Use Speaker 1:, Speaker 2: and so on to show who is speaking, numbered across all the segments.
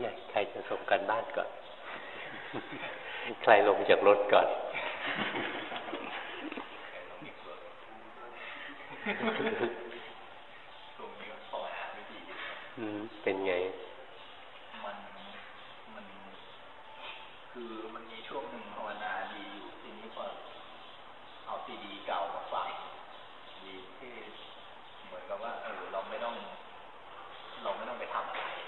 Speaker 1: เนี่ยใครจะส่งกันบ้านก่อน ใครลงจากรถก่อน อืม เป็นไง มัน มั
Speaker 2: น คือมันมีช่ว
Speaker 1: งหนึ่งภาวนาดีอยู่ทีนี้พอเอาซีดีเก่ามาฟังดีที่เหมือนกับว่าเออเราไม่ต้อง เราไม่ต้องไปทำอะไร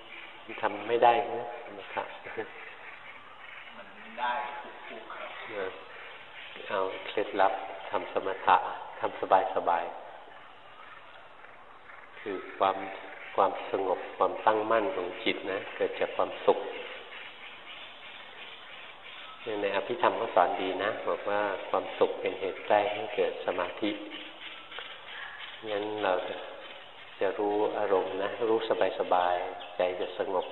Speaker 1: ทำไม่ได้นะสมถะ
Speaker 3: มันได้
Speaker 1: เอาเคล็ดลับทำสมถะทำสบายสบาย คือความความสงบความตั้งมั่นของจิตนะ เกิดจากความสุขในอภิธรรมก็สอนดีนะ บอกว่าความสุขเป็นเหตุใกล้ให้เกิดสมาธิงั้นเรา จะรู้อารมณ์นะ รู้สบายสบายใจจะสงบ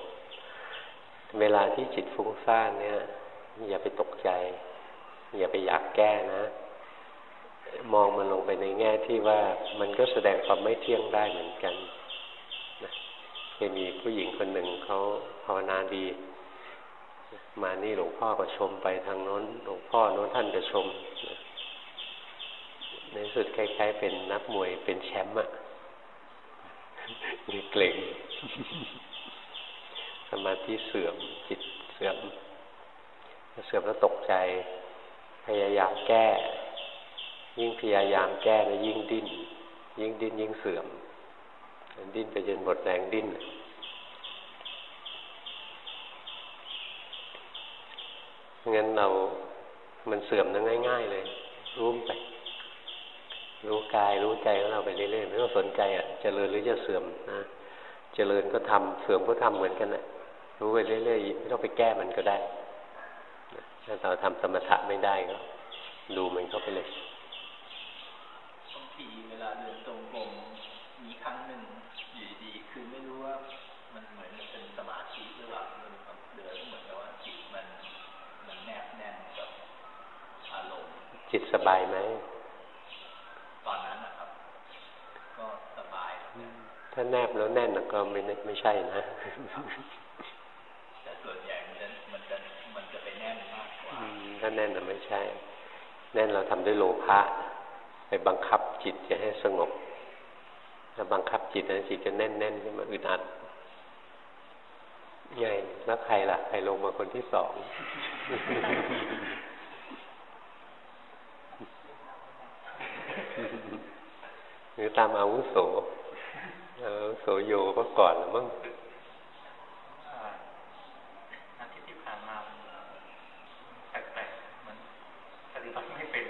Speaker 1: เวลาที่จิตฟุ้งซ่านเนี่ย อย่าไปตกใจ อย่าไปอยากแก้นะ มองมันลงไปในแง่ที่ว่ามันก็แสดงความไม่เที่ยงได้เหมือนกันเคยมีผู้หญิงคนหนึ่งเขาภาวนาดี มานี่หลวงพ่อก็ชมไปทางโน้น หลวงพ่อโน้นท่านก็ชม ในสุดคล้ายๆเป็นนักมวยเป็นแชมป์อะ มีเกรงสมาธิเสื่อมจิตเสื่อมเสื่อมแล้วตกใจ พยายามแก้ ยิ่งพยายามแก้แล้วยิ่งดิ้น ยิ่งดิ้นยิ่งเสื่อม ดิ้นไปจนหมดแรงดิ้นงั้นเรา มันเสื่อมนั่งง่าย ๆ เลยรู้ไป รู้กายรู้ใจของเราไปเรื่อยๆไม่ต้องสนใจอะเจริญหรือจะเสื่อมนะเจริญก็ทำเสื่อมก็ทำเหมือนกันนะรู้ไปเรื่อยๆไม่ต้องไปแก้มันก็ได้ถ้าเราทำสมถะไม่ได้ก็ดูมันเข้าไปเลย
Speaker 3: บางทีเวลาเดินตรงกลมมีครั้งหนึ่ง
Speaker 1: จิตสบายไหม
Speaker 3: ตอนนั้นนะครับ ก็สบาย
Speaker 1: ถ้าแนบแล้วแน่นก็ไม่ไม่ใช่นะ
Speaker 3: แต่ส่วนใหญ่มันจะมันจะมันจะไปแน่นมากกว่า
Speaker 1: ถ้าแน่นน่ะไม่ใช่ แน่นเราทำด้วยโลภะไปบังคับจิตจะให้สงบถ้าบังคับจิตนะจิตจะแน่นแน่นขึ้นมาอึดอัดใหญ่แล้วใครล่ะใครลงมาคนที่สองหรือตามอาวุโส อาวุโสโยก็ก่อนหรือมั้ง
Speaker 3: อาทิตย์ที่ผ่านมาแปลกๆมันปฏิบัติไม่เป็น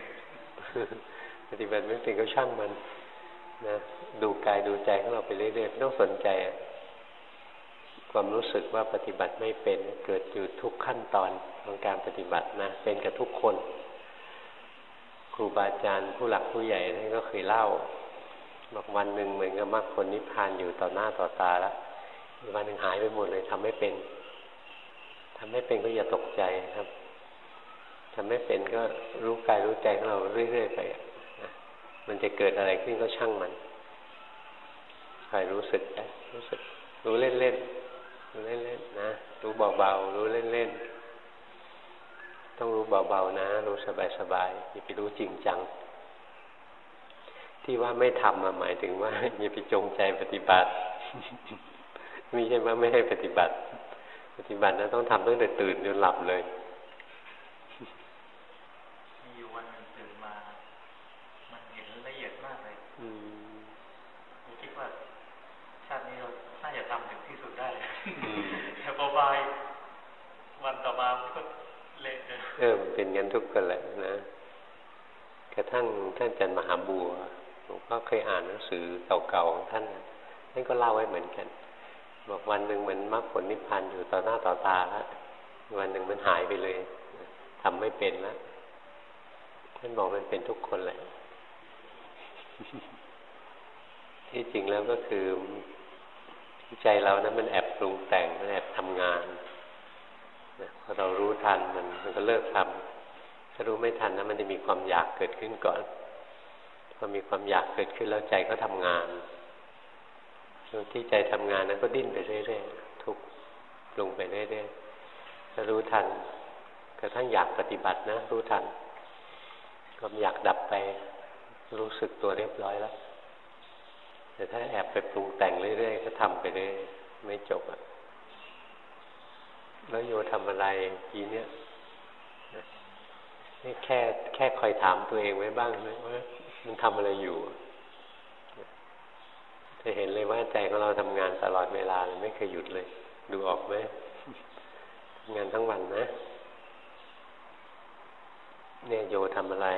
Speaker 1: ปฏิบัติไม่เป็นก็ช่างมัน นะ ดูกายดูใจของเราไปเรื่อยๆไม่ต้องสนใจอะความรู้สึกว่าปฏิบัติไม่เป็นเกิดอยู่ทุกขั้นตอนของการปฏิบัตินะ เป็นกับทุกคน ครูบาอาจารย์ผู้หลักผู้ใหญ่ท่านก็เคยเล่า บอกวันหนึ่งเหมือนกับมรรคผลนิพพานอยู่ต่อหน้าต่อตาแล้ววันหนึ่งหายไปหมดเลยทำไม่เป็นทำไม่เป็นก็อย่าตกใจครับทำไม่เป็นก็รู้กายรู้ใจของเราเรื่อยๆไปมันจะเกิดอะไรขึ้นก็ช่างมันคอยรู้สึกไปรู้สึก รู้เล่นๆรู้เล่นๆนะรู้เบาๆรู้เล่นๆต้องรู้เบาๆนะ รู้สบายๆอย่าไปรู้จริงจัง ที่ว่าไม่ทำหมายถึงว่าอย่าไปจงใจปฏิบัติ ไม่ใช่ว่าไม่ให้ปฏิบัติ ปฏิบัตินะต้องทำตั้งแต่ตื่นจนหลับเลย
Speaker 3: มีอยู่วันหนึ่งตื่นมา มันเห็นละเอียดมากเลยผมคิดว่าชาตินี้เราน่าจะทำถึงที่สุดได้แต่พอบายวันต่อมาก็
Speaker 1: เออเป็นงั้นทุกคนแหละนะกระทั่งท่านอาจารย์มหาบัว ก็เคยอ่านหนังสือเก่าๆของท่านท่านก็เล่าไว้เหมือนกัน บอกวันหนึ่งเหมือนมรรคผลนิพพานอยู่ต่อหน้าต่อตาแล้ววันหนึ่งมันหายไปเลยทำไม่เป็นแล้วท่านบอกมันเป็นทุกคนแหละ ที่จริงแล้วก็คือใจเรานะั้นมันแอบปรุงแต่งมันแอบทำงานพอเรารู้ทันมันมันก็เลิกทำถ้ารู้ไม่ทันนะมันจะมีความอยากเกิดขึ้นก่อน พอมีความอยากเกิดขึ้นแล้วใจก็ทำงานช่วงที่ใจทำงานนั้นก็ดิ้นไปเรื่อยๆทุกปรุงไปเรื่อยๆถ้ารู้ทันกระทั่งอยากปฏิบัตินะ รู้ทันความอยากดับไป รู้สึกตัวเรียบร้อยแล้วแต่ถ้าแอบไปปรุงแต่งเรื่อยๆก็ทำไปเรื่อยไม่จบอะแล้วโยทำอะไรทีเนี้ยนี่แค่แค่คอยถามตัวเองไว้บ้างนะว่า มันทำอะไรอยู่ จะเห็นเลยว่าใจของเราทำงานตลอดเวลาเลยไม่เคยหยุดเลย ดูออกไหมงานทั้งวันนะเนี่ยโยทำอะไร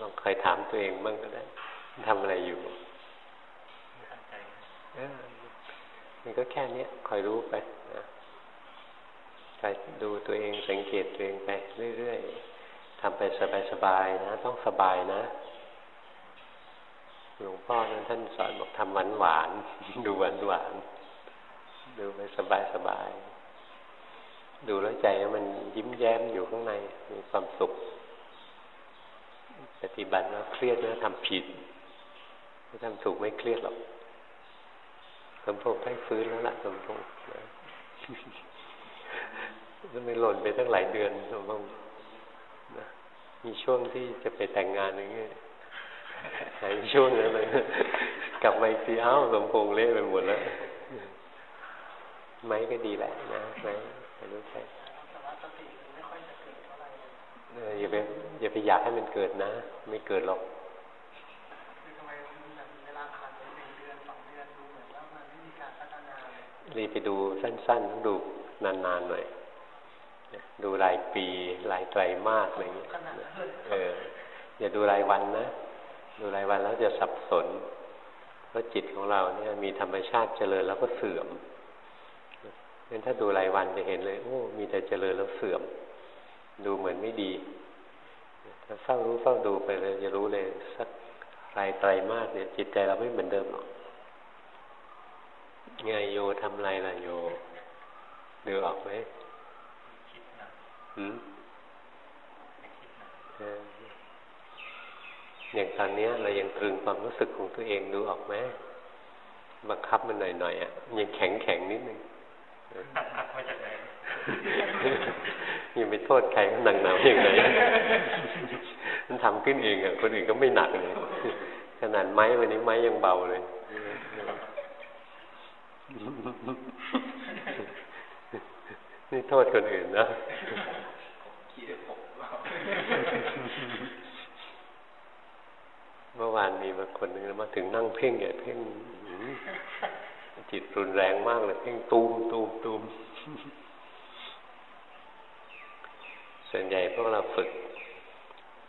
Speaker 1: ลองเคยถามตัวเองบ้างก็ได้ทำอะไรอยู่มันก็แค่นี้คอยรู้ไปนะคอยดูตัวเองสังเกตตัวเองไปเรื่อยๆทำไปสบายๆนะ ต้องสบายนะ หลวงพ่อนั้นท่านสอนบอกทำหวานหวานดูหวานหวานดูไปสบายสบายดูแล้วใจมันยิ้มแย้มอยู่ข้างในมีความสุข ปฏิบัติแล้วเครียดนะทำผิดถ้าทำถูกไม่เครียดหรอกสมพงษ์ได้ฟื้นแล้วล่ะสมพงษ์แล้วไม่หล่นไปตั้งหลายเดือนสมพงษ์มีช่วงที่จะไปแต่งงานอย่างเงี้ย หายช่วงนั้นเลยกลับมาอีกทีเอ้าสมพงษ์เละไปหมดแล้ว ไม้ก็ดีแหละนะไม้ไม่รู้ใช่อย่าไปอย่าไปอยากให้มันเกิดนะ ไม่เกิดหรอกรีไปดูสั้นๆ ดูนานๆหน่อย ดูรายปี รายไตรมาสอะไรเงี้ย เออ อย่าดูรายวันนะ ดูรายวันแล้วจะสับสนเพราะจิตของเราเนี่ยมีธรรมชาติเจริญแล้วก็เสื่อมงั้นถ้าดูรายวันจะเห็นเลย โอ้ มีแต่เจริญแล้วเสื่อม ดูเหมือนไม่ดีถ้าเฝ้ารู้เฝ้าดูไปเลยจะรู้เลยสักรายไตรมาสเนี่ย จิตใจเราไม่เหมือนเดิมหรอกไงโยทำอะไรล่ะโยดูออกไหมหืม อย่างตอนนี้เรายังตรึงความรู้สึกของตัวเองดูออกไหมบังคับมันหน่อยๆอะยังแข็งแข็งนิดนึงมาจากไหนยังไปโทษใครก็หนักหนาอย่างไรมันทำขึ้นเองอะคนอื่นก็ไม่หนักเลยขนาดไม้วันนี้ไม้ยังเบาเลยนี่โทษคนอื่นนะเมื่อวานมีมาคนนึงมาถึงนั่งเพ่งใหญ่เพ่งจิตรุนแรงมากเลยเพ่งตูมตูมตูมส่วนใหญ่พวกเราฝึก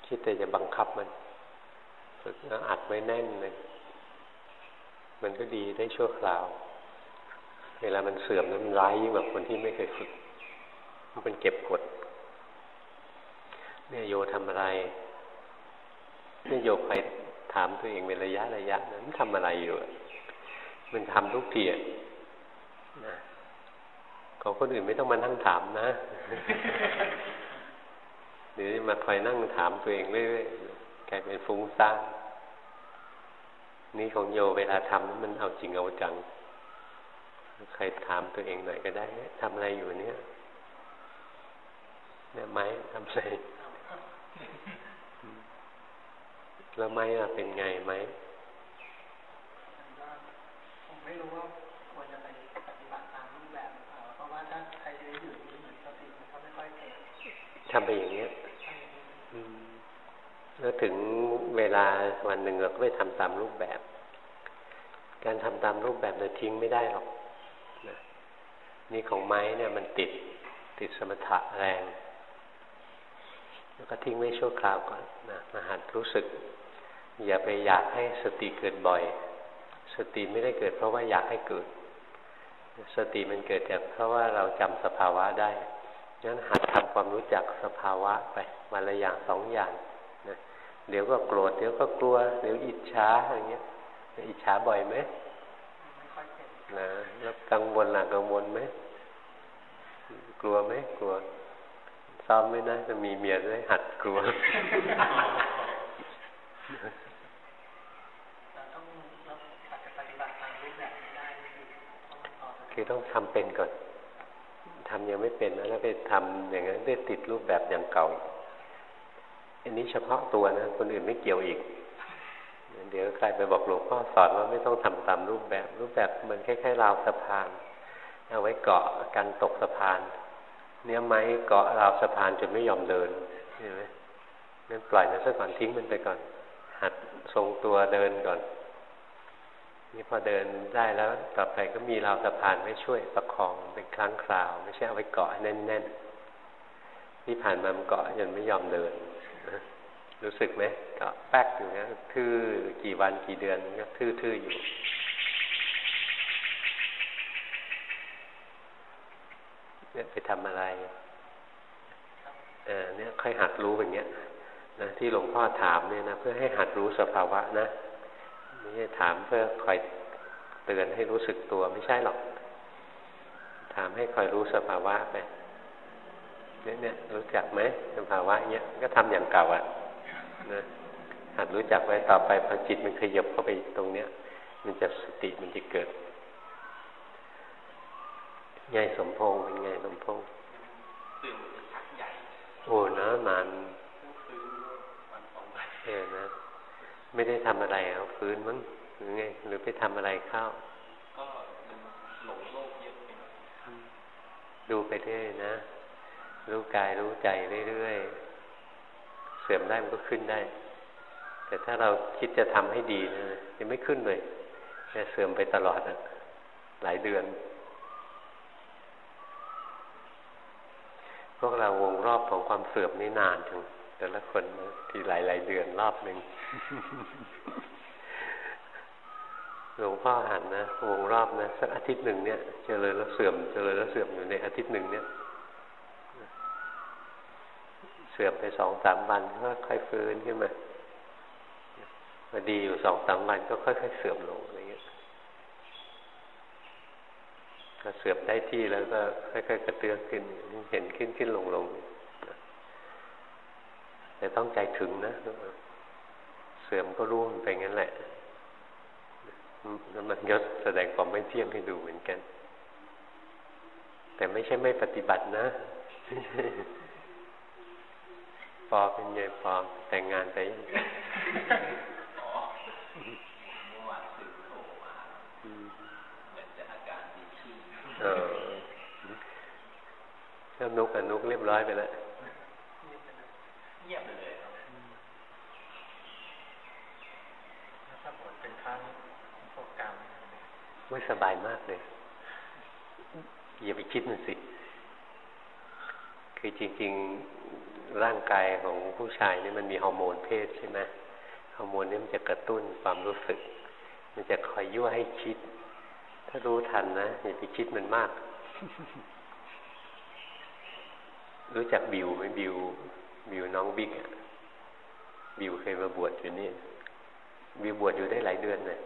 Speaker 1: คิดแต่จะบังคับมัน ฝึกแล้วอัดไว้แน่นเลยมันก็ดีได้ชั่วคราว เวลามันเสื่อมนั้นมันร้ายยิ่งกว่าคนที่ไม่เคยฝึก มันเป็นเก็บกด เนี่ยโยทำอะไรเนี่ยโยไป ถามตัวเองเป็นระยะระยะนั้นทำอะไรอยู่ มันทำทุกทีนะของคนอื่นไม่ต้องมานั่งถามนะหรือมาคอยนั่งถามตัวเองเรื่อยๆกลายเป็นฟุ้งซ่านนี่ของโยเวลาทำมันเอาจริงเอาจัง ใครถามตัวเองหน่อยก็ได้ทำอะไรอยู่เนี่ยเนี่ยไม้ทำอะไร แล้วไม้อะเป็นไงไหม
Speaker 4: ผมไม่รู้ว่าควรจะไปปฏิบัติตามรูปแบบ เพราะว่าถ้าใครจะอยู่นี่เหมือนสติมันก็ไม่ค่อยเกิด
Speaker 1: ทำไปอย่างเงี้ยแล้วถึงเวลาวันหนึ่งเราก็ไปทำตามรูปแบบ การทำตามรูปแบบเราทิ้งไม่ได้หรอกนี่ของไม้เนี่ยมันติดติดสมถะแรง แล้วก็ทิ้งไว้ชั่วคราวก่อนนะมาหัดรู้สึก อย่าไปอยากให้สติเกิดบ่อย สติไม่ได้เกิด เพราะว่าอยากให้เกิด สติมันเกิดจากเพราะว่าเราจำสภาวะได้งั้นหัดทำความรู้จักสภาวะไปมาละอย่างสองอย่างนะเดี๋ยวก็โกรธเดี๋ยวก็กลัวเดี๋ยวอิจฉาอะไรเงี้ยอิจฉาบ่อยไหม
Speaker 4: ไม่ค่อยเป็น
Speaker 1: นะแล้วกังวลล่ะกังวลไหมกลัวไหมกลัวซ้อมไหมนะจะมีเมียได้หัดกลัว คือต้องทำเป็นก่อนทำยังไม่เป็นแล้วไปทำอย่างนั้นได้ติดรูปแบบอย่างเก่า อันนี้เฉพาะตัวนะ คนอื่นไม่เกี่ยวอีก เดี๋ยวใครไปบอกหลวงพ่อสอนว่าไม่ต้องทำตามรูปแบบ รูปแบบมันคล้ายๆราวสะพาน เอาไว้เกาะกันตกสะพาน เนี้ยไม้เกาะราวสะพานจนไม่ยอมเดินเห็นไหมงั้นปล่อยมันซะก่อนทิ้งมันไปก่อน หัดทรงตัวเดินก่อน นี่พอเดินได้แล้วต่อไปก็มีราวสะพานไม่ช่วยประคองเป็นครั้งคราว ไม่ใช่เอาไว้เกาะแน่นๆที่ผ่านมามันเกาะจนไม่ยอมเดินรู้สึกไหมเกาะแป๊กอยู่นะทื่อกี่วันกี่เดือนก็ทื่อๆอยู่เนี่ยไปทำอะไรเออเนี่ยค่อยหัดรู้อย่างเงี้ยนะที่หลวงพ่อถามเนี่ยนะเพื่อให้หัดรู้สภาวะนะ ไม่ใช่ถามเพื่อคอยเตือนให้รู้สึกตัวไม่ใช่หรอก ถามให้คอยรู้สภาวะไปเนี่ยเนี่ยรู้จักไหมสภาวะเนี้ยก็ทำอย่างเก่าอะนะหัดรู้จักไว้ต่อไปพอจิตมันขยับเข้าไปตรงเนี้ย มันจะสติมันจะเกิดไงสมพงษ์เป็นไงสมพงษ์
Speaker 3: ตื่นพักใหญ่
Speaker 1: โอ้นะนานเออนะ ไม่ได้ทำอะไรเอาฟื้นมั้งหรือไง หรือไปทำอะไรเข้า
Speaker 3: ก็หลงโลกเยอะไป
Speaker 1: ดูไปเรื่อยนะ รู้กายรู้ใจเรื่อยๆ เสื่อมได้มันก็ขึ้นได้ แต่ถ้าเราคิดจะทำให้ดีนะยังไม่ขึ้นเลยจะเสื่อมไปตลอดอะหลายเดือน พวกเราวงรอบของความเสื่อมนี่นานถึง แต่ละคนนะที่หลายหลายเดือนรอบหนึ่งหลวงพ่อหันนะวงรอบนะสักอาทิตย์หนึ่งเนี่ยเจริญแล้วเสื่อมเจริญแล้วเสื่อมอยู่ในอาทิตย์หนึ่งเนี่ย เสื่อมไปสองสามวันก็ค่อยฟื้นขึ้นมาพอดีอยู่สองสามวันก็ค่อยๆเสื่อมลงอะไรเงี้ยก็เสื่อมได้ที่แล้วก็ค่อยๆกระเตื้องขึ้น เห็นขึ้นขึ้นลงลง แต่ต้องใจถึงนะเสื่อมก็รู้มันไปงั้นแหละแล้วมันก็แสดงความไม่เที่ยงให้ดูเหมือนกัน แต่ไม่ใช่ไม่ปฏิบัตินะปอเป็นไงปอแต่งงานไปเออเริ่มนุกกับนุกเรียบร้อยไปแล้ว
Speaker 3: เงียบไปเลยครับถ้าผลเป็นครั้งโปรแกรม
Speaker 1: ไม่สบายมากเลย อย่าไปคิดมันสิ คือจริง ๆ ร่างกายของผู้ชายนี่มันมีฮอร์โมนเพศใช่ไหมฮอร์โมนนี่มันจะกระตุ้นความรู้สึก มันจะคอยยั่วให้คิด ถ้ารู้ทันนะอย่าไปคิดมันมาก รู้จักบิวไหมบิว บิวน้องบิ๊กบิวเคยมาบวชอยู่นี่บิวบวชอยู่ได้หลายเดือนเลย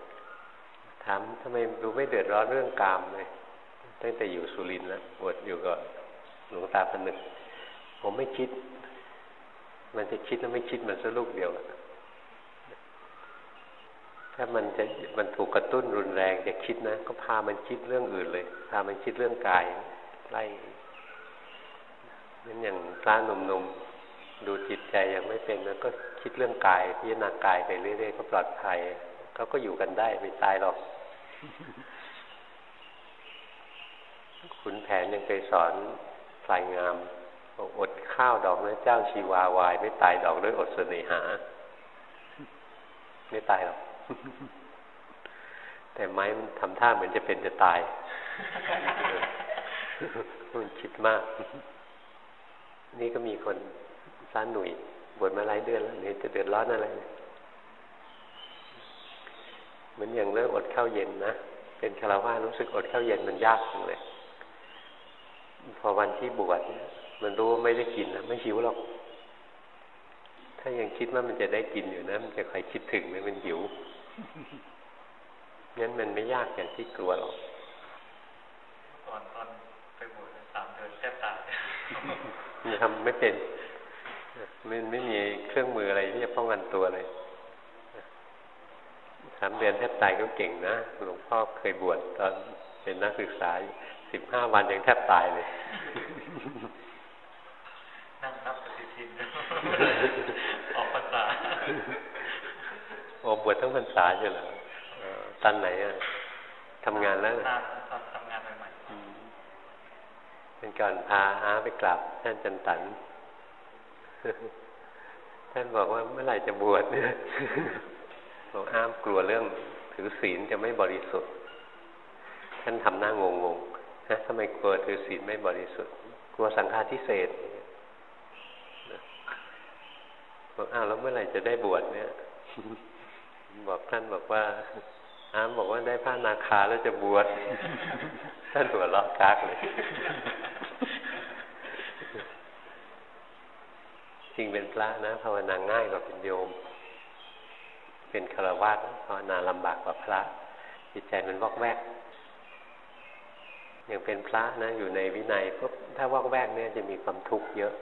Speaker 1: ถามทำไมดูไม่เดือดร้อนเรื่องกามเลยตั้งแต่อยู่สุรินทร์แล้วบวชอยู่กับหลวงตาพนึกผมไม่คิด มันจะคิดแล้วไม่คิดมันสักลูกเดียวถ้ามันจะมันถูกกระตุ้นรุนแรงจะคิดนะ ก็พามันคิดเรื่องอื่นเลย พามันคิดเรื่องกายไล่นั่นอย่างพระหนุ่มๆดูจิตใจยังไม่เป็นแล้วก็คิดเรื่องกายพิจารณากายไปเรื่อยๆก็ปลอดภัยเขาก็อยู่กันได้ไม่ตายหรอก ขุนแผนยังเคยสอนฝ่ายงามอดข้าวดอกนะเจ้าชีวาวาย ไม่ตายดอกด้วยอดเสน่หา ไม่ตายหรอก แต่ไม้มันทำท่าเหมือนจะเป็นจะตาย มันคิดมาก นี่ก็มีคนร้านหนุ่ยบวชมาหลายเดือนแล้วเนี่ยจะเดือดร้อนอะไรเหมือนอย่างเรื่องอดข้าวเย็นนะเป็นคารวะรู้สึกอดข้าวเย็นมันยากจังเลย พอวันที่บวชมันรู้ว่าไม่ได้กินนะไม่หิวหรอก ถ้ายังคิดว่ามันจะได้กินอยู่นะมันจะคอยคิดถึงเลยมันหิวงั้นมันไม่ยากอย่างที่กลัวหรอก
Speaker 3: ตอนตอนไปบวชสามเดือนแทบตาย
Speaker 1: มันทำไม่เป็นมันไม่มีเครื่องมืออะไรที่จะป้องกันตัวเลย สามเดือนแทบตายก็เก่งนะหลวงพ่อเคยบวชตอนเป็นนักศึกษาสิบห้าวันยังแทบตายเลย
Speaker 3: นั่งนับปฏิทินออกภาษา
Speaker 1: โอ้บวชทั้งพรรษาใช่เหรอตอนไหนอะทำงานแล้ว
Speaker 3: นานตอนทำงานใหม่
Speaker 1: ๆเป็นก่อนพาอาไปกลับท่านจันตันท่านบอกว่าเมื่อไหร่จะบวชเนี่ย บอกอ้ามกลัวเรื่องถือศีลจะไม่บริสุทธิ์ ท่านทำหน้างงงนะทำไมกลัวถือศีลไม่บริสุทธิ์ กลัวสังฆาทิเศษบอกอ้าวแล้วเมื่อไหร่จะได้บวชเนี่ย บอกท่านบอกว่า อ้ามบอกว่าได้ผ้านาคาแล้วจะบวช ท่านหัวเราะกากเลย จริงเป็นพระนะภาวนาง่ายกว่าเป็นโยม เป็นคารวะภาวนาลำบากกว่าพระ จิตใจมันวอกแวกอย่างเป็นพระนะอยู่ในวินัยปุ๊บถ้าวอกแวกเนี่ยจะมีความทุกข์เยอะ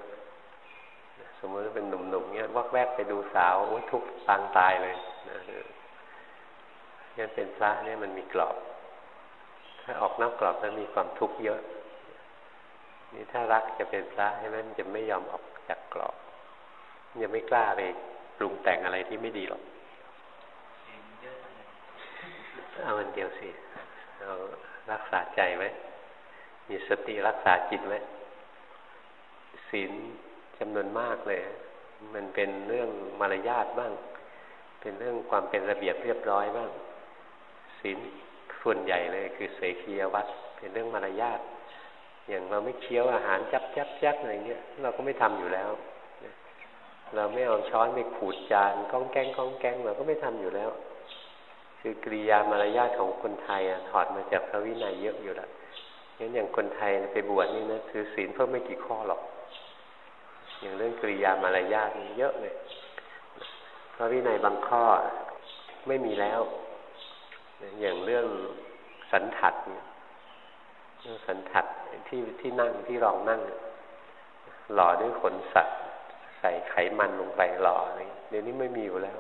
Speaker 1: สมมติว่าเป็นหนุ่มๆเนี่ยวอกแวกไปดูสาวโอ้ทุกข์ตางตายเลยนะงั้นเป็นพระเนี่ยมันมีกรอบ ถ้าออกนอกกรอบแล้วมีความทุกข์เยอะ นี่ถ้ารักจะเป็นพระใช่ไหมมันจะไม่ยอมออกจากกรอบยังไม่กล้าไปปรุงแต่งอะไรที่ไม่ดีหรอก เอาวันเดียวสิเรารักษาใจไว้มีสติรักษาจิตไว้ศีลจำนวนมากเลย มันเป็นเรื่องมารยาทบ้าง เป็นเรื่องความเป็นระเบียบเรียบร้อยบ้างศีลส่วนใหญ่เลย คือเสกียวัตเป็นเรื่องมารยาทอย่างเราไม่เคี้ยวอาหารจับจับจับอะไรเงี้ยเราก็ไม่ทำอยู่แล้ว เราไม่เอาช้อนไปขูดจานก้องแกงก้องแกงเราก็ไม่ทำอยู่แล้ว คือกริยามารยาทของคนไทยอะถอดมาจากพระวินัยเยอะอยู่ล้วงั้นอย่างคนไทยไปบวชนี่นะถือศีลเพิ่มไม่กี่ข้อหรอก อย่างเรื่องกริยามารยาทนี่เยอะเลย พระวินัยบางข้อไม่มีแล้ว อย่างเรื่องสันทัดเนี่ยเรื่องสันทัดที่ที่นั่งที่รองนั่ง หล่อด้วยขนสัตว์ ใส่ไขมันลงไปหล่ออะไรเดี๋ยวนี้ไม่มีอยู่แล้ว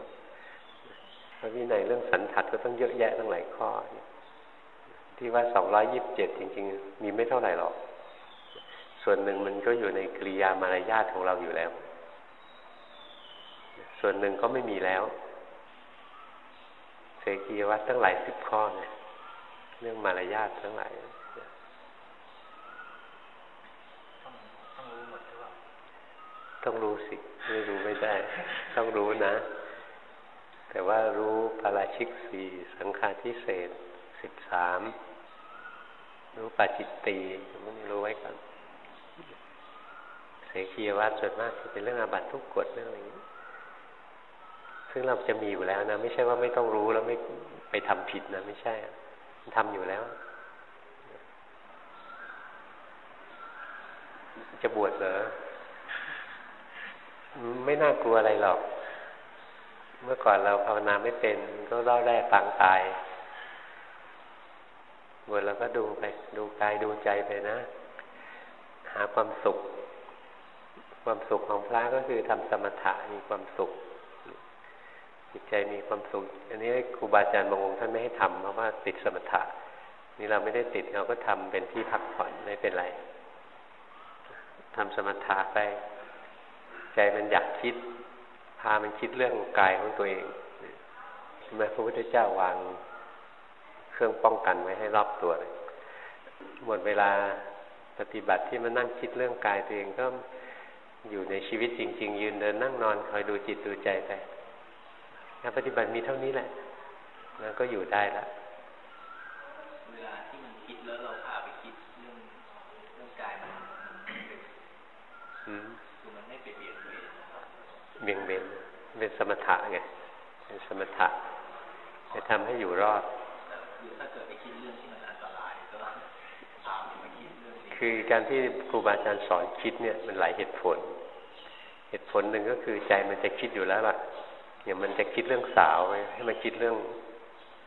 Speaker 1: ระวินัยเรื่องสันทัดก็ต้องเยอะแยะตั้งหลายข้อ ที่ว่าสองร้อยิบเจ็ดจริง ๆ มีไม่เท่าไหร่หรอก ส่วนหนึ่งมันก็อยู่ในกริยามารยาทของเราอยู่แล้ว ส่วนหนึ่งก็ไม่มีแล้วเสกีวัตตั้งหลายสิบข้อเนี่ยเรื่องมารยาททั้งหลายต้องรู้สิ ไม่รู้ไม่ได้ ต้องรู้นะ แต่ว่ารู้ปาราชิกสี่สังฆาทิเศษสิบสามรู้ปัจจิตตีมันรู้ไว้ก่อนเสกียวัตส่วนมากจะเป็นเรื่องอาบัตทุกกฎเรื่องอะไรอย่างนี้ซึ่งเราจะมีอยู่แล้วนะ ไม่ใช่ว่าไม่ต้องรู้แล้วไม่ไปทำผิดนะ ไม่ใช่มันทำอยู่แล้ว จะบวชเหรอไม่น่ากลัวอะไรหรอก เมื่อก่อนเราภาวนาไม่เป็นก็เล่าได้ฟังตายบวชเราก็ดูไป ดูกายดูใจไปนะ หาความสุข ความสุขของพระก็คือทำสมถะมีความสุข จิตใจมีความสุข อันนี้ครูบาอาจารย์บางองค์ท่านไม่ให้ทำเพราะว่าติดสมถะ นี่เราไม่ได้ติดเราก็ทำเป็นที่พักผ่อนไม่เป็นไรทำสมถะไป ใจมันอยากคิด พามันคิดเรื่องกายของตัวเองใช่ไหมพระพุทธเจ้าวางเครื่องป้องกันไว้ให้รอบตัวเลยหมดเวลาปฏิบัติที่มานั่งคิดเรื่องกายตัวเองก็อยู่ในชีวิตจริง ๆ ยืนเดินนั่งนอนคอยดูจิตดูใจไปการปฏิบัติมีเท่านี้แหละแล้วก็อยู่ได้ละ
Speaker 3: เวลาที่มันคิดแล้วเราพาไปคิดเรื่องเรื่องกายมันคือมันไม่ไปเบียดเบียน
Speaker 1: เบี่ยงเบน เป็นสมถะไงเป็นสมถะจะทำให้อยู่รอด
Speaker 3: คือ
Speaker 1: การที่ครูบาอาจารย์สอนคิดเนี่ยมันหลายเหตุผล เหตุผลหนึ่งก็คือใจมันจะคิดอยู่แล้วล่ะอย่างมันจะคิดเรื่องสาวให้มันคิดเรื่อง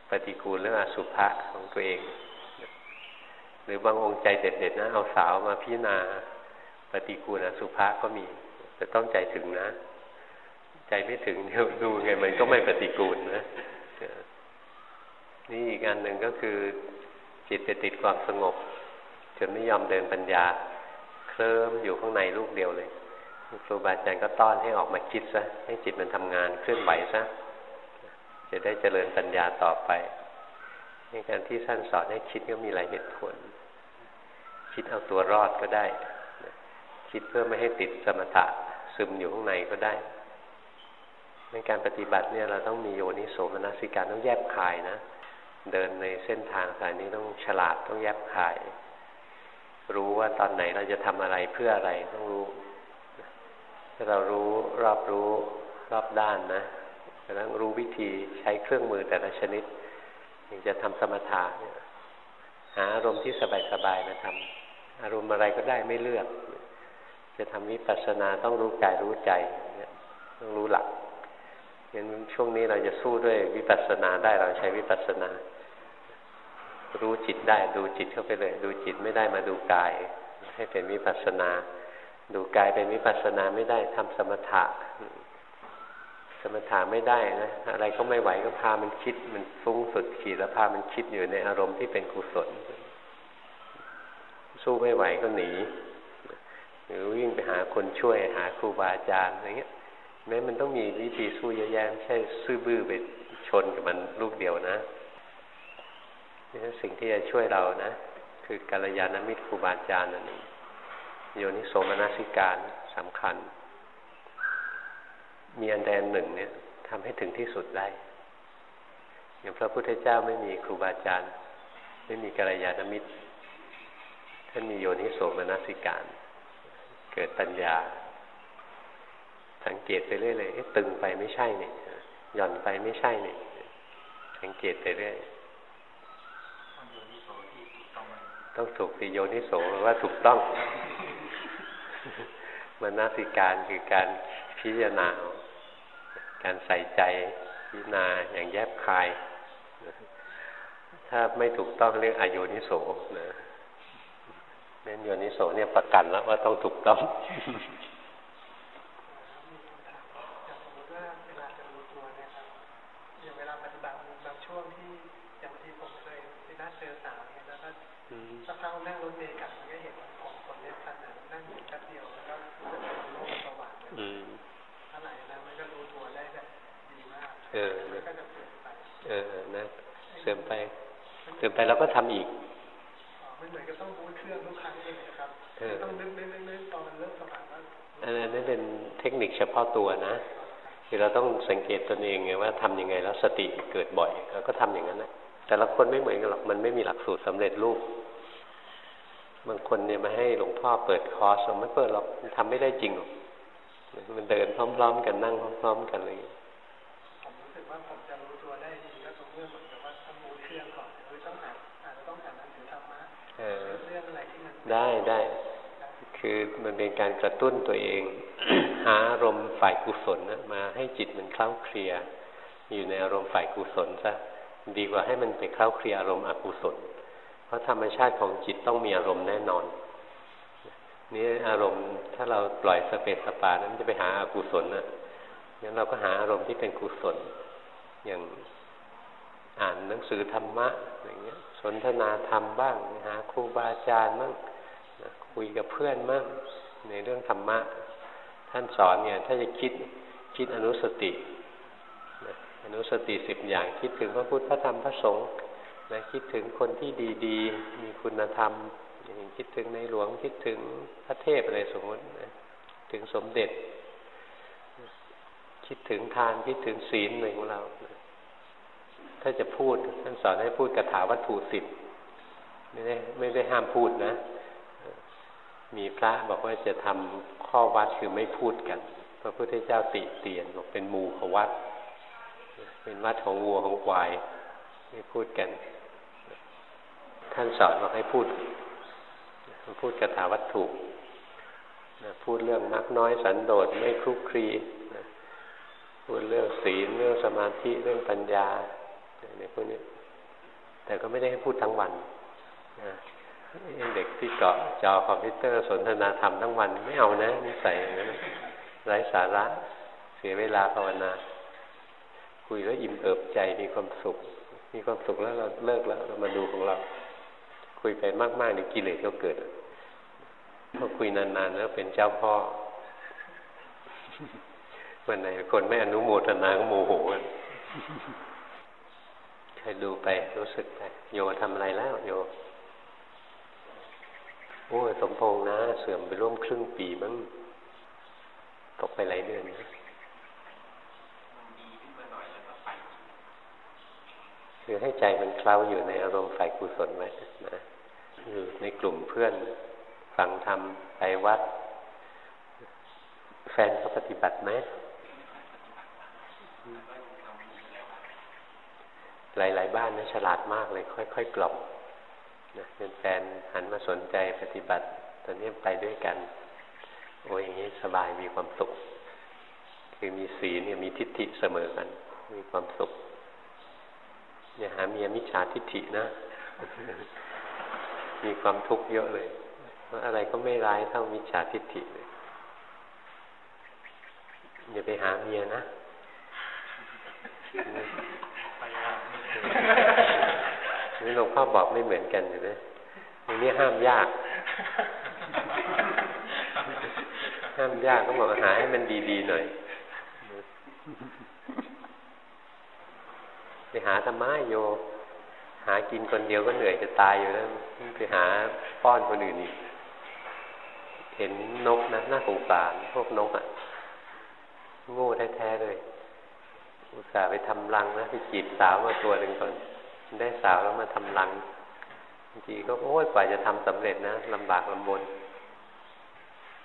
Speaker 1: ปฏิกูลเรื่องอสุภะของตัวเอง หรือบางองค์ใจเด็ดๆนะเอาสาวมาพิจารณาปฏิกูลอสุภะก็มี แต่ต้องใจถึงนะ ใจไม่ถึงเดี๋ยวดูไงมันก็ไม่ปฏิกูลนะนี่อีกอันหนึ่งก็คือ จิตไปติดความสงบ จนไม่ยอมเดินปัญญา เคลิ้มอยู่ข้างในลูกเดียวเลยครูบาอาจารย์ก็ต้อนให้ออกมาคิดซะให้จิตมันทำงานเคลื่อนไหวซะจะได้เจริญปัญญาต่อไปในการที่ท่านสอนให้คิดก็มีหลายเหตุผล คิดเอาตัวรอดก็ได้ คิดเพื่อไม่ให้ติดสมถะซึมอยู่ข้างในก็ได้ ในการปฏิบัติเนี่ยเราต้องมีโยนิโสมนสิการต้องแยบคายนะ เดินในเส้นทางสายนี้ต้องฉลาดต้องแยบคาย รู้ว่าตอนไหนเราจะทำอะไรเพื่ออะไรต้องรู้ถ้าเรารู้รอบรู้รอบด้านนะแล้วรู้วิธีใช้เครื่องมือแต่ละชนิดอย่างจะทำสมถะเนี่ยหาอารมณ์ที่สบายๆมาทำอารมณ์อะไรก็ได้ไม่เลือก จะทำวิปัสสนาต้องรู้กายรู้ใจต้องรู้หลัก งั้นช่วงนี้เราจะสู้ด้วยวิปัสสนาได้เราใช้วิปัสสนา รู้จิตได้ดูจิตเข้าไปเลย ดูจิตไม่ได้มาดูกาย ให้เป็นวิปัสสนา ดูกายเป็นวิปัสสนาไม่ได้ทำสมถะ สมถะไม่ได้นะอะไรก็ไม่ไหวก็พามันคิด มันฟุ้งสุดขีดแล้วพามันคิดอยู่ในอารมณ์ที่เป็นกุศล สู้ไม่ไหวก็หนีหรือวิ่งไปหาคนช่วยหาครูบาอาจารย์อะไรเงี้ย แม้มันต้องมีวิธีสู้เยอะแยะไม่ใช่ซื่อบื้อไปชนกับมันลูกเดียวนะนี่สิ่งที่จะช่วยเรานะ คือกัลยาณมิตรครูบาอาจารย์นั่นเองโยนิโสมนสิการสำคัญ มีอันใดอันหนึ่งเนี่ยทำให้ถึงที่สุดได้ อย่างพระพุทธเจ้าไม่มีครูบาอาจารย์ ไม่มีกัลยาณมิตร ท่านมีโยนิโสมนสิการ เกิดปัญญา สังเกตไปเรื่อยเลยตึงไปไม่ใช่เนี่ยหย่อนไปไม่ใช่เนี่ยสังเกตไปเรื่อยต้องถูกสิโยนิโสว่าถูกต้องมนสิการคือการพิจารณาการใส่ใจพิจารณาอย่างแยบคาย ถ้าไม่ถูกต้องเรียกอโยนิโสนะนั่นโยนิโสเนี่ยประกันแล้วว่าต้องถูกต้อง สื่อมไปเสื่อมไปแล้วก็ทำอีก
Speaker 4: มันเหมือนกับต้องรู้เครื่องทุกครั้งเลยครับต้องนึกนึกนึกตอนมันเริ่มสว่างแล้ว
Speaker 1: อันนั้นเป็นเทคนิคเฉพาะตัวนะคือเราต้องสังเกตตนเองไงว่าทํำยังไงแล้วสติเกิดบ่อยเราก็ทำอย่างนั้นนะแต่ละคนไม่เหมือนกันหรอกมันไม่มีหลักสูตรสำเร็จรูปบางคนเนี่ยมาให้หลวงพ่อเปิดคอร์สไม่เปิดหรอกทำไม่ได้จริงหรอกมันเดินพร้อม ๆ กันนั่งพร้อม ๆ กันเลย ได้ได้คือมันเป็นการกระตุ้นตัวเอง หาอารมณ์ฝ่ายกุศลนะมาให้จิตมันเคล้าเคลียอยู่ในอารมณ์ฝ่ายกุศลซะดีกว่าให้มันไปเคล้าเคลียอารมณ์อกุศล เพราะธรรมชาติของจิตต้องมีอารมณ์แน่นอนนี่อารมณ์ถ้าเราปล่อยสเปสสปานั้นจะไปหาอากุศลนะงั้นเราก็หาอารมณ์ที่เป็นกุศล อย่างอ่านหนังสือธรรมะอย่างเงี้ยสนทนาธรรมบ้างหาครูบาอาจารย์บ้าง คุยกับเพื่อนมั่งในเรื่องธรรมะ ท่านสอนเนี่ย ถ้าจะคิดคิดอนุสติอนุสติสิบอย่างคิดถึงพระพุทธพระธรรมพระสงฆ์นะคิดถึงคนที่ดีๆ มีคุณธรรมอย่างคิดถึงในหลวงคิดถึงพระเทพอะไรสมมตินะถึงสมเด็จ คิดถึงทานคิดถึงศีลอะไรของเราถ้าจะพูดท่านสอนให้พูดกระถาวัตถุสิบไม่ได้ไม่ได้ห้ามพูดนะ มีพระบอกว่าจะทำข้อวัดคือไม่พูดกัน พระพุทธเจ้าติเตียนบอกเป็นมูขวัด เป็นวัดของวัวของควายไม่พูดกัน ท่านสอนบอกให้พูดพูดกถาวัตถุพูดเรื่องมักน้อยสันโดษไม่คลุกคลีพูดเรื่องศีลเรื่องสมาธิเรื่องปัญญาในพวกนี้แต่ก็ไม่ได้ให้พูดทั้งวันนะ เด็กที่เกาะจอคอมพิวเตอร์สนทนาธรรมทั้งวันไม่เอานะนิสัยอย่างนั้นไร้สาระเสียเวลาภาวนา คุยแล้วอิ่มเอิบใจมีความสุข มีความสุขแล้วเราเลิกแล้วเรามาดูของเรา คุยไปมากๆในกิเลสก็เกิดพอคุยนานๆแล้วเป็นเจ้าพ่อวันไหนคนไม่อนุโมทนาก็โมโหใครดูไปรู้สึกไปโยทำอะไรแล้วโย โอ้ยสมพงษ์นะ เสื่อมไปร่วมครึ่งปีมั้งตกไปหลายเดือนนะคือให้ใจมันเคล้าอยู่ในอารมณ์ฝ่ายกุศลไว้นะอยู่ในกลุ่มเพื่อนฟังธรรมไปวัด แฟนเขาปฏิบัติไหมหลาย ๆ บ้านนะฉลาดมากเลย ค่อย ๆ กล่อม เป็นแฟนหันมาสนใจปฏิบัติตอนนี้ไปด้วยกัน โอ้ยอย่างนี้สบายมีความสุข คือมีศีเนี่ยมีทิฏฐิเสมอกัน มีความสุขอย่าหาเมียมิจฉาทิฏฐินะ มีความทุกข์เยอะเลยเพราอะไรก็ไม่ร้ายเท่ามิจฉาทิฏฐิเลยอย่าไปหาเมียนะ นี่หลวงพ่อบอกไม่เหมือนกันอยู่นะอันนี้ห้ามยาก ห้ามยากก็บอกหาให้มันดีๆหน่อยไปหาธรรมะโย หากินคนเดียวก็เหนื่อยจะตายอยู่แล้ว ไปหาป้อนคนอื่นอีกเห็นนกนะน่าสงสารพวกนกอะ่ะ โง่แท้ๆเลย อุตส่าห์ไปทำรังนะ ไปจีบสาวมาตัวหนึ่งก่อน ได้สาวแล้วมาทำรังบางทีก็โอ้ยกว่าจะทำสำเร็จนะลำบากลำบน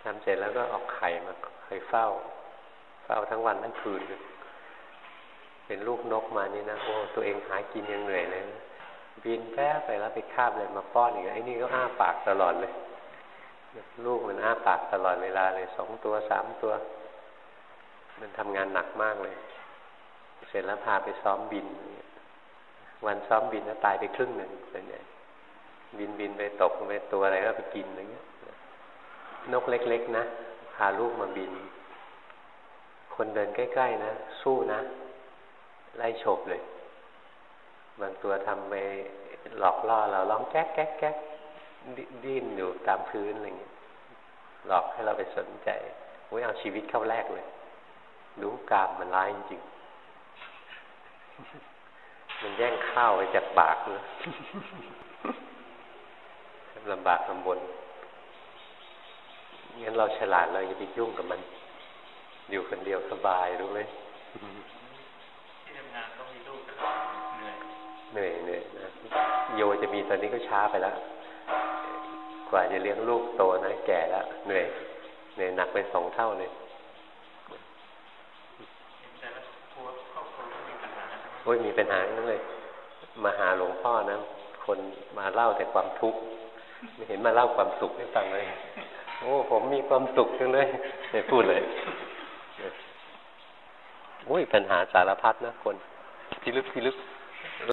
Speaker 1: ทำเสร็จแล้วก็ออกไข่มาไข่เฝ้า เฝ้าทั้งวันทั้งคืน เป็นลูกนกมานี่นะโอ้ตัวเองหากินยังเหนื่อยเลยนะบินแป๊บไปแล้วไปคาบเลยมาป้อนอีกไอ้นี่ก็อ้าปากตลอดเลย ลูกมันอ้าปากตลอดเวลาเลยสองตัวสามตัว มันทำงานหนักมากเลย เสร็จแล้วพาไปซ้อมบิน วันซ้อมบินแล้วตายไปครึ่งหนึ่งเป็นไงบินบินไปตกไปตัวอะไรก็ไปกินอะไรเงี้ยนกเล็ก ๆ นะพาลูกมาบิน คนเดินใกล้ ๆ นะ สู้นะ ไล่ฉบเลย บางตัวทำไปหลอกล่อเราร้องแก๊กแก๊กแก๊กดิ้นอยู่ตามพื้นอะไรเงี้ยหลอกให้เราไปสนใจโอ้ยเอาชีวิตเข้าแรกเลย รู้กามมันร้ายจริง มันแย่งข้าวไปจากปากเลยลำบากลำบนงั้นเราฉลาดเราอย่าไปยุ่งกับมัน อยู่คนเดียวสบายรู้ไหม
Speaker 3: ที่ทำงานต้องมีลูกตลอดเหนื่อย
Speaker 1: เหนื่อยเหนื่อยนะโยจะมีตอนนี้ก็ช้าไปแล้วกว่าจะเลี้ยงลูกโตนะแก่แล้วเหนื่อยเหนื่อยหนักไปสองเท่าเลย โอ้ยมีปัญหาทั้งเลย มาหาหลวงพ่อนะ คนมาเล่าแต่ความทุกข์ไม่เห็นมาเล่าความสุขให้ฟังเลย โอ้ ผมมีความสุขจังเลยไม่พูดเลยโอ้ยปัญหาสารพัดนะคนพิลึกพิลึก